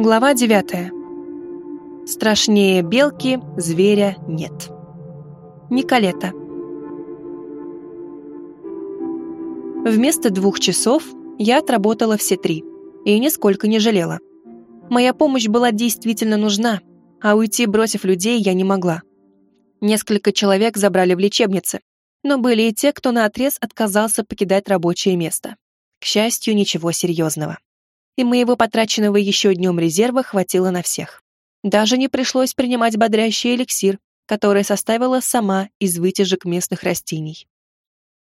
Глава 9. Страшнее белки, зверя нет. Николета. Вместо двух часов я отработала все три и нисколько не жалела. Моя помощь была действительно нужна, а уйти, бросив людей, я не могла. Несколько человек забрали в лечебнице, но были и те, кто наотрез отказался покидать рабочее место. К счастью, ничего серьезного и моего потраченного еще днем резерва хватило на всех. Даже не пришлось принимать бодрящий эликсир, который составила сама из вытяжек местных растений.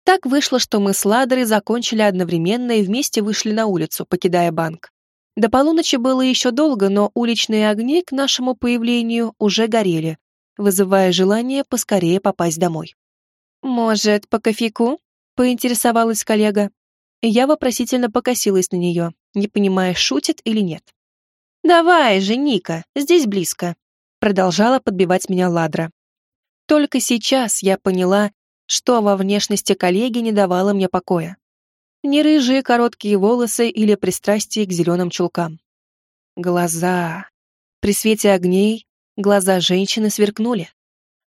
Так вышло, что мы с Ладрой закончили одновременно и вместе вышли на улицу, покидая банк. До полуночи было еще долго, но уличные огни к нашему появлению уже горели, вызывая желание поскорее попасть домой. «Может, по кофейку?» — поинтересовалась коллега. Я вопросительно покосилась на нее, не понимая, шутит или нет. «Давай же, Ника, здесь близко», — продолжала подбивать меня Ладра. Только сейчас я поняла, что во внешности коллеги не давало мне покоя. Не рыжие короткие волосы или пристрастие к зеленым чулкам. Глаза. При свете огней глаза женщины сверкнули.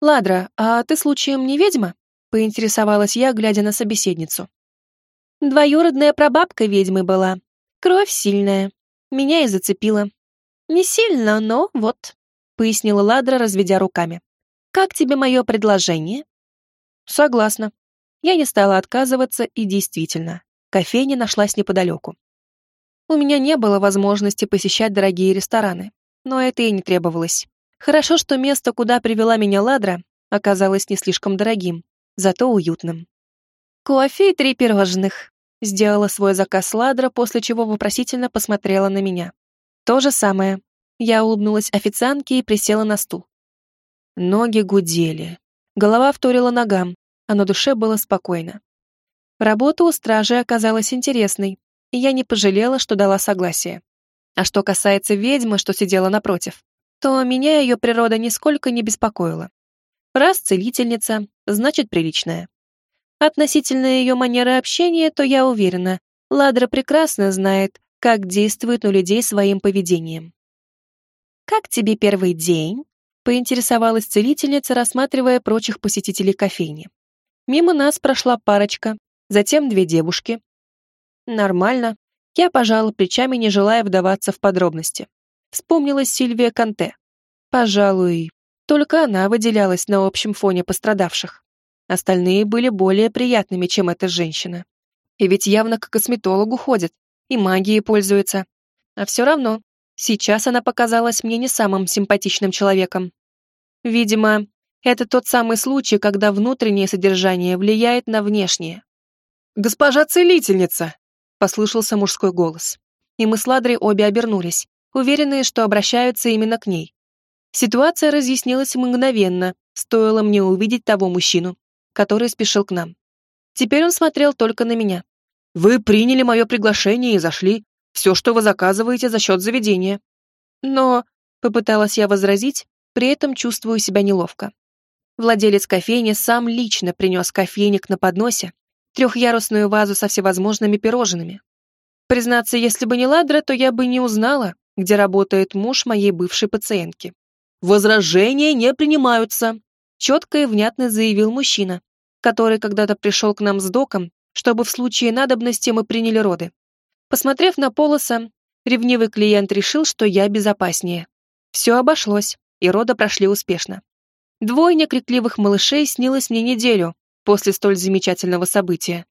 «Ладра, а ты случаем не ведьма?» — поинтересовалась я, глядя на собеседницу. Двоюродная прабабка ведьмы была. Кровь сильная. Меня и зацепила. Не сильно, но вот, пояснила Ладра, разведя руками. Как тебе мое предложение? Согласна. Я не стала отказываться, и действительно, кофейня нашлась неподалеку. У меня не было возможности посещать дорогие рестораны, но это и не требовалось. Хорошо, что место, куда привела меня Ладра, оказалось не слишком дорогим, зато уютным. «Кофе и три пирожных», — сделала свой заказ Ладра, после чего вопросительно посмотрела на меня. То же самое. Я улыбнулась официантке и присела на стул. Ноги гудели. Голова вторила ногам, а на душе было спокойно. Работа у стражи оказалась интересной, и я не пожалела, что дала согласие. А что касается ведьмы, что сидела напротив, то меня ее природа нисколько не беспокоила. Раз целительница, значит приличная. Относительно ее манеры общения, то я уверена, Ладра прекрасно знает, как действует на людей своим поведением. «Как тебе первый день?» — поинтересовалась целительница, рассматривая прочих посетителей кофейни. Мимо нас прошла парочка, затем две девушки. Нормально. Я пожала плечами, не желая вдаваться в подробности. Вспомнилась Сильвия Канте. Пожалуй, только она выделялась на общем фоне пострадавших. Остальные были более приятными, чем эта женщина. И ведь явно к косметологу ходит, и магией пользуется. А все равно, сейчас она показалась мне не самым симпатичным человеком. Видимо, это тот самый случай, когда внутреннее содержание влияет на внешнее. «Госпожа целительница!» — послышался мужской голос. И мы с Ладрой обе обернулись, уверенные, что обращаются именно к ней. Ситуация разъяснилась мгновенно, стоило мне увидеть того мужчину который спешил к нам. Теперь он смотрел только на меня. «Вы приняли мое приглашение и зашли. Все, что вы заказываете, за счет заведения». «Но...» — попыталась я возразить, при этом чувствую себя неловко. Владелец кофейни сам лично принес кофейник на подносе, трехъярусную вазу со всевозможными пирожными. Признаться, если бы не Ладра, то я бы не узнала, где работает муж моей бывшей пациентки. «Возражения не принимаются», — четко и внятно заявил мужчина, который когда-то пришел к нам с доком, чтобы в случае надобности мы приняли роды. Посмотрев на Полоса, ревнивый клиент решил, что я безопаснее. Все обошлось, и роды прошли успешно. Двойня крикливых малышей снилась мне неделю после столь замечательного события.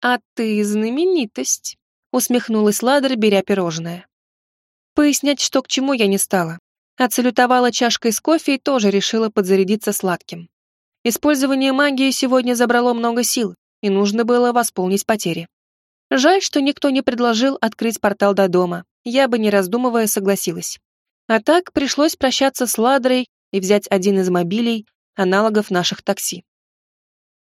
«А ты знаменитость», — усмехнулась Ладер, беря пирожное. Пояснять, что к чему я не стала. Отсалютовала чашкой с кофе и тоже решила подзарядиться сладким. Использование магии сегодня забрало много сил, и нужно было восполнить потери. Жаль, что никто не предложил открыть портал до дома, я бы, не раздумывая, согласилась. А так пришлось прощаться с Ладрой и взять один из мобилей, аналогов наших такси.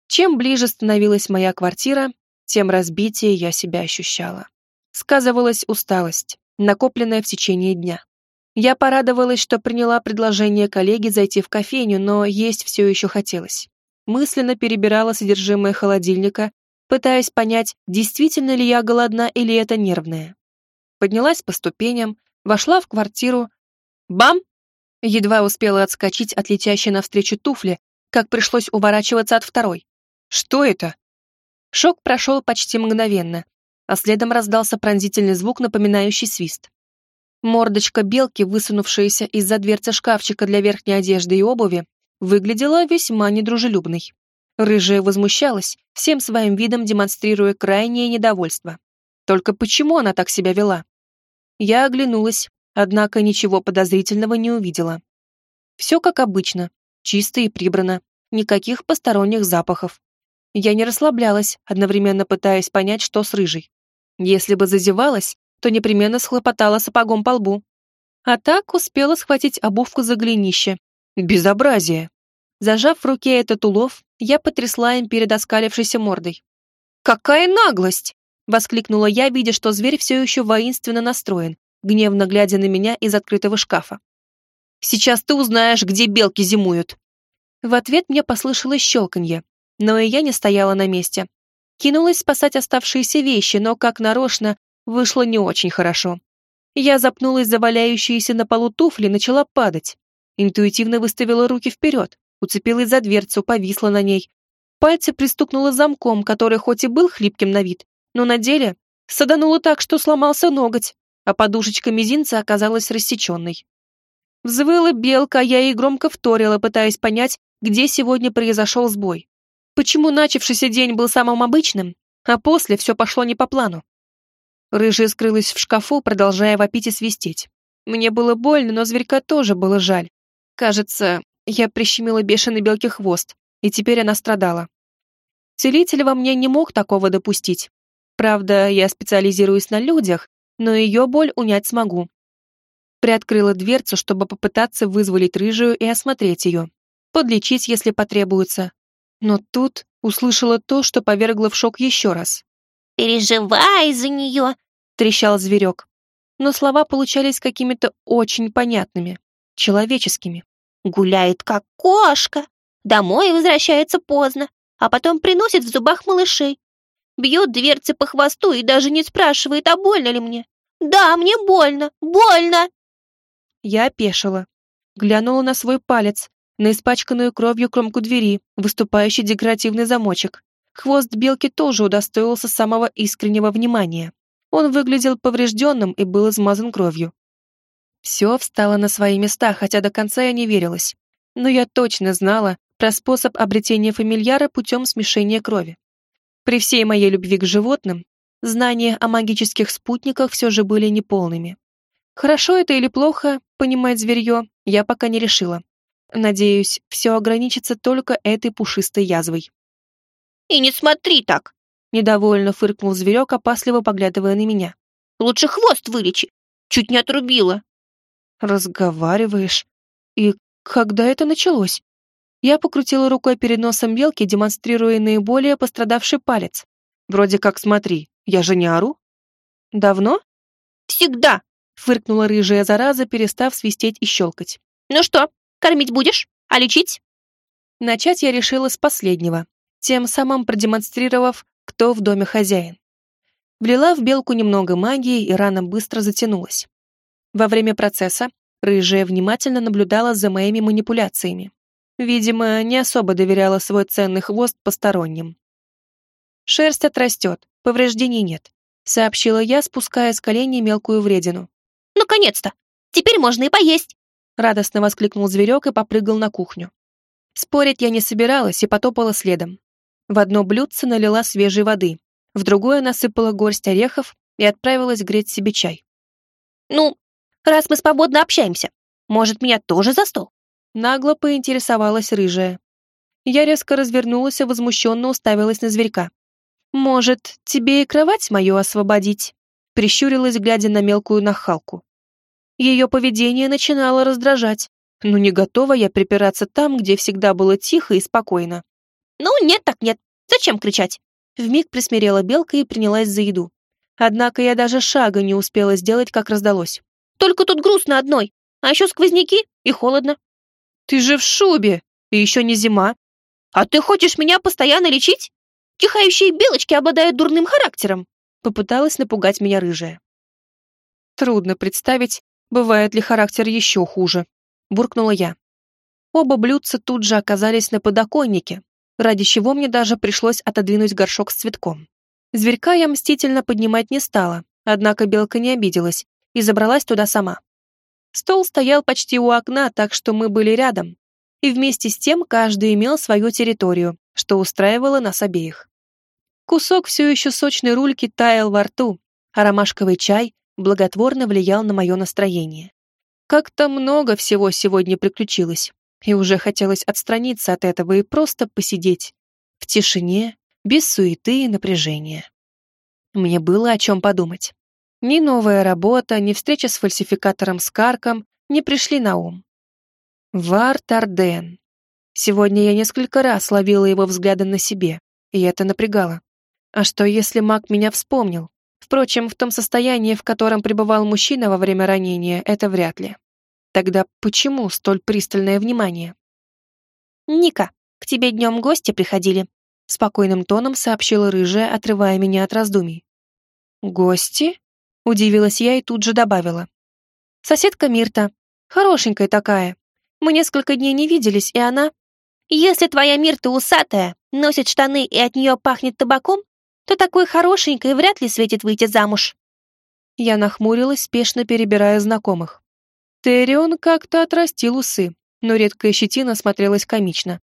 Чем ближе становилась моя квартира, тем разбитее я себя ощущала. Сказывалась усталость, накопленная в течение дня. Я порадовалась, что приняла предложение коллеги зайти в кофейню, но есть все еще хотелось. Мысленно перебирала содержимое холодильника, пытаясь понять, действительно ли я голодна или это нервное. Поднялась по ступеням, Вошла в квартиру. Бам! Едва успела отскочить от летящей навстречу туфли, как пришлось уворачиваться от второй. Что это? Шок прошел почти мгновенно, а следом раздался пронзительный звук, напоминающий свист. Мордочка белки, высунувшаяся из-за дверцы шкафчика для верхней одежды и обуви, выглядела весьма недружелюбной. Рыжая возмущалась, всем своим видом демонстрируя крайнее недовольство. Только почему она так себя вела? Я оглянулась, однако ничего подозрительного не увидела. Все как обычно, чисто и прибрано, никаких посторонних запахов. Я не расслаблялась, одновременно пытаясь понять, что с рыжей. Если бы зазевалась, то непременно схлопотала сапогом по лбу. А так успела схватить обувку за голенище. Безобразие! Зажав в руке этот улов, я потрясла им перед оскалившейся мордой. «Какая наглость!» — воскликнула я, видя, что зверь все еще воинственно настроен, гневно глядя на меня из открытого шкафа. «Сейчас ты узнаешь, где белки зимуют!» В ответ мне послышалось щелканье, но и я не стояла на месте. Кинулась спасать оставшиеся вещи, но, как нарочно, вышло не очень хорошо. Я запнулась за валяющиеся на полу туфли, начала падать. Интуитивно выставила руки вперед, уцепилась за дверцу, повисла на ней. Пальцы пристукнула замком, который хоть и был хлипким на вид, но на деле садануло так, что сломался ноготь, а подушечка мизинца оказалась рассеченной. Взвыла белка, а я ей громко вторила, пытаясь понять, где сегодня произошел сбой. Почему начавшийся день был самым обычным, а после все пошло не по плану. Рыжая скрылась в шкафу, продолжая вопить и свистеть. Мне было больно, но зверька тоже было жаль. Кажется, я прищемила бешеной белке хвост, и теперь она страдала. Целитель во мне не мог такого допустить. Правда, я специализируюсь на людях, но ее боль унять смогу. Приоткрыла дверцу, чтобы попытаться вызволить рыжую и осмотреть ее. Подлечить, если потребуется. Но тут услышала то, что повергло в шок еще раз. «Переживай за нее!» — трещал зверек. Но слова получались какими-то очень понятными, человеческими. Гуляет как кошка. Домой возвращается поздно, а потом приносит в зубах малышей. Бьет дверцы по хвосту и даже не спрашивает, а больно ли мне. Да, мне больно, больно. Я опешила. Глянула на свой палец, на испачканную кровью кромку двери, выступающий декоративный замочек. Хвост белки тоже удостоился самого искреннего внимания. Он выглядел поврежденным и был измазан кровью. Все встало на свои места, хотя до конца я не верилась. Но я точно знала про способ обретения фамильяра путем смешения крови. При всей моей любви к животным, знания о магических спутниках все же были неполными. Хорошо это или плохо, понимать зверье, я пока не решила. Надеюсь, все ограничится только этой пушистой язвой. «И не смотри так!» Недовольно фыркнул зверек, опасливо поглядывая на меня. «Лучше хвост вылечи! Чуть не отрубила!» «Разговариваешь? И когда это началось?» Я покрутила рукой перед носом белки, демонстрируя наиболее пострадавший палец. Вроде как смотри, я же не ору. «Давно?» «Всегда!» — фыркнула рыжая зараза, перестав свистеть и щелкать. «Ну что, кормить будешь? А лечить?» Начать я решила с последнего, тем самым продемонстрировав, кто в доме хозяин. Влила в белку немного магии, и рана быстро затянулась. Во время процесса рыжая внимательно наблюдала за моими манипуляциями. Видимо, не особо доверяла свой ценный хвост посторонним. «Шерсть отрастет, повреждений нет», — сообщила я, спуская с коленей мелкую вредину. «Наконец-то! Теперь можно и поесть!» Радостно воскликнул зверек и попрыгал на кухню. Спорить я не собиралась и потопала следом. В одно блюдце налила свежей воды, в другое насыпала горсть орехов и отправилась греть себе чай. «Ну, раз мы свободно общаемся, может, меня тоже за стол?» Нагло поинтересовалась рыжая. Я резко развернулась и возмущенно уставилась на зверька. «Может, тебе и кровать мою освободить?» Прищурилась, глядя на мелкую нахалку. Ее поведение начинало раздражать. но не готова я припираться там, где всегда было тихо и спокойно. «Ну, нет так нет. Зачем кричать?» Вмиг присмирела белка и принялась за еду. Однако я даже шага не успела сделать, как раздалось. Только тут грустно одной, а еще сквозняки и холодно. Ты же в шубе, и еще не зима. А ты хочешь меня постоянно лечить? Чихающие белочки обладают дурным характером. Попыталась напугать меня рыжая. Трудно представить, Бывает ли характер еще хуже? Буркнула я. Оба блюдца тут же оказались на подоконнике, ради чего мне даже пришлось отодвинуть горшок с цветком. Зверька я мстительно поднимать не стала, однако белка не обиделась и забралась туда сама. Стол стоял почти у окна, так что мы были рядом, и вместе с тем каждый имел свою территорию, что устраивало нас обеих. Кусок все еще сочной рульки таял во рту, а ромашковый чай благотворно влиял на мое настроение. Как-то много всего сегодня приключилось, и уже хотелось отстраниться от этого и просто посидеть. В тишине, без суеты и напряжения. Мне было о чем подумать. Ни новая работа, ни встреча с фальсификатором Скарком не пришли на ум. Вар Тарден. Сегодня я несколько раз ловила его взгляды на себе, и это напрягало. А что, если маг меня вспомнил? Впрочем, в том состоянии, в котором пребывал мужчина во время ранения, это вряд ли. Тогда почему столь пристальное внимание? «Ника, к тебе днем гости приходили», — спокойным тоном сообщила рыжая, отрывая меня от раздумий. «Гости?» — удивилась я и тут же добавила. «Соседка Мирта. Хорошенькая такая. Мы несколько дней не виделись, и она...» «Если твоя Мирта усатая, носит штаны и от нее пахнет табаком, то такой хорошенькой вряд ли светит выйти замуж». Я нахмурилась, спешно перебирая знакомых. Терион как-то отрастил усы, но редкая щетина смотрелась комично.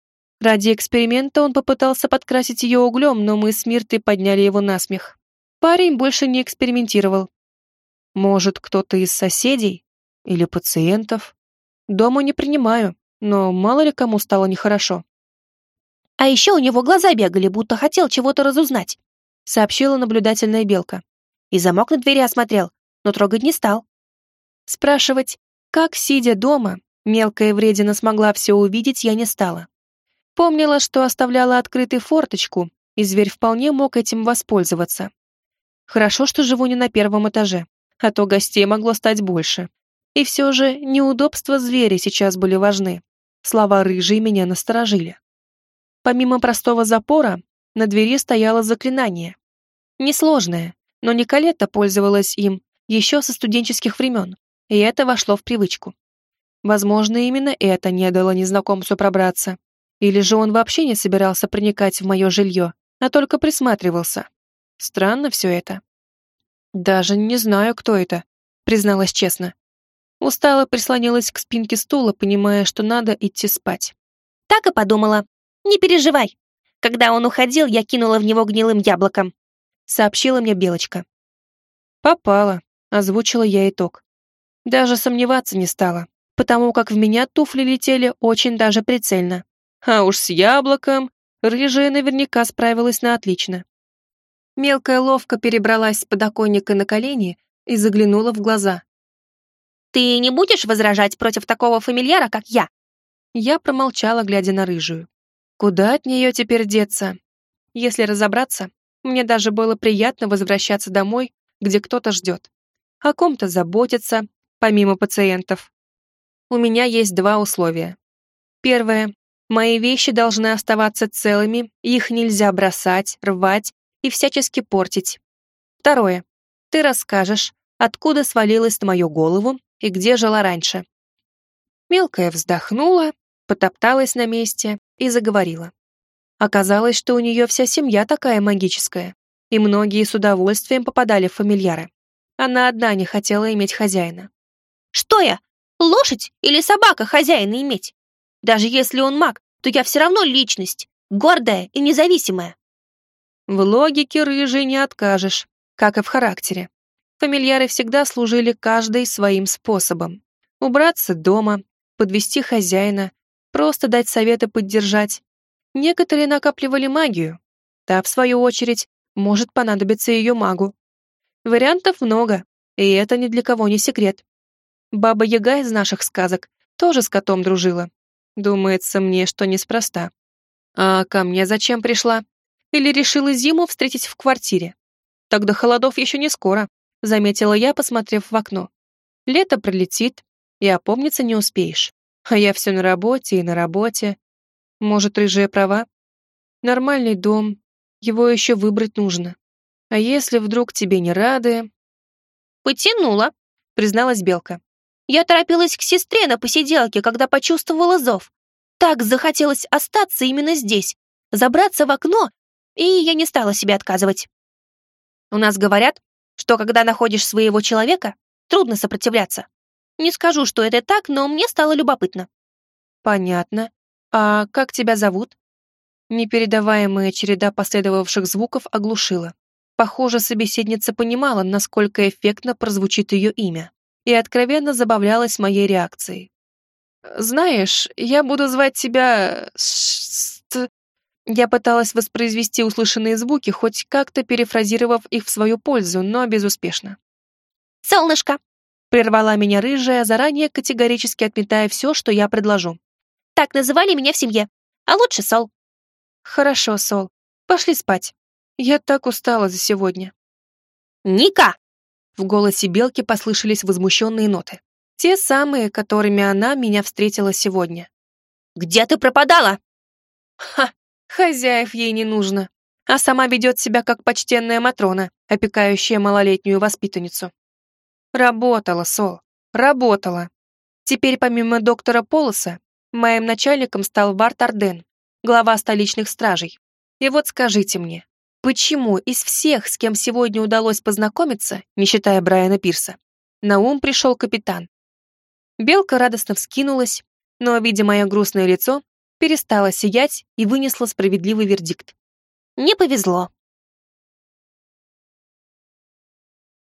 Ради эксперимента он попытался подкрасить ее углем, но мы с Миртой подняли его на смех. Парень больше не экспериментировал. Может, кто-то из соседей? Или пациентов? Дома не принимаю, но мало ли кому стало нехорошо. А еще у него глаза бегали, будто хотел чего-то разузнать, сообщила наблюдательная белка. И замок на двери осмотрел, но трогать не стал. Спрашивать, как, сидя дома, мелкая вредина смогла все увидеть, я не стала. Помнила, что оставляла открытой форточку, и зверь вполне мог этим воспользоваться. Хорошо, что живу не на первом этаже, а то гостей могло стать больше. И все же неудобства зверя сейчас были важны. Слова рыжие меня насторожили. Помимо простого запора, на двери стояло заклинание. Несложное, но Николетта пользовалась им еще со студенческих времен, и это вошло в привычку. Возможно, именно это не дало незнакомцу пробраться. Или же он вообще не собирался проникать в мое жилье, а только присматривался. Странно все это. Даже не знаю, кто это, призналась честно. Устало прислонилась к спинке стула, понимая, что надо идти спать. Так и подумала. Не переживай. Когда он уходил, я кинула в него гнилым яблоком. Сообщила мне Белочка. Попала, озвучила я итог. Даже сомневаться не стала, потому как в меня туфли летели очень даже прицельно. А уж с яблоком рыжая наверняка справилась на отлично. Мелкая ловко перебралась с подоконника на колени и заглянула в глаза. «Ты не будешь возражать против такого фамильяра, как я?» Я промолчала, глядя на рыжую. Куда от нее теперь деться? Если разобраться, мне даже было приятно возвращаться домой, где кто-то ждет. О ком-то заботится, помимо пациентов. У меня есть два условия. Первое. Мои вещи должны оставаться целыми, их нельзя бросать, рвать и всячески портить. Второе. Ты расскажешь, откуда свалилась на мою голову и где жила раньше. Мелкая вздохнула, потопталась на месте и заговорила. Оказалось, что у нее вся семья такая магическая, и многие с удовольствием попадали в фамильяры. Она одна не хотела иметь хозяина. Что я? Лошадь или собака хозяина иметь? Даже если он маг, то я все равно личность, гордая и независимая. В логике рыжий не откажешь, как и в характере. Фамильяры всегда служили каждый своим способом. Убраться дома, подвести хозяина, просто дать советы поддержать. Некоторые накапливали магию. Та, в свою очередь, может понадобиться ее магу. Вариантов много, и это ни для кого не секрет. Баба Яга из наших сказок тоже с котом дружила. Думается мне, что неспроста. А ко мне зачем пришла? Или решила зиму встретить в квартире? Тогда холодов еще не скоро, заметила я, посмотрев в окно. Лето пролетит, и опомниться не успеешь. А я все на работе и на работе. Может, рыжая права? Нормальный дом, его еще выбрать нужно. А если вдруг тебе не рады? Потянула, призналась Белка. Я торопилась к сестре на посиделке, когда почувствовала зов. Так захотелось остаться именно здесь, забраться в окно, и я не стала себе отказывать. У нас говорят, что когда находишь своего человека, трудно сопротивляться. Не скажу, что это так, но мне стало любопытно. Понятно. А как тебя зовут? Непередаваемая череда последовавших звуков оглушила. Похоже, собеседница понимала, насколько эффектно прозвучит ее имя, и откровенно забавлялась моей реакцией. «Знаешь, я буду звать тебя... Я пыталась воспроизвести услышанные звуки, хоть как-то перефразировав их в свою пользу, но безуспешно. «Солнышко!» — прервала меня рыжая, заранее категорически отметая все, что я предложу. «Так называли меня в семье, а лучше Сол». «Хорошо, Сол. Пошли спать. Я так устала за сегодня». «Ника!» В голосе Белки послышались возмущенные ноты. Те самые, которыми она меня встретила сегодня. «Где ты пропадала?» «Ха! Хозяев ей не нужно, а сама ведет себя как почтенная Матрона, опекающая малолетнюю воспитанницу. Работала, Сол, работала. Теперь помимо доктора Полоса, моим начальником стал Варт Арден, глава столичных стражей. И вот скажите мне, почему из всех, с кем сегодня удалось познакомиться, не считая Брайана Пирса, на ум пришел капитан? Белка радостно вскинулась, но, видя мое грустное лицо, перестала сиять и вынесла справедливый вердикт. «Не повезло.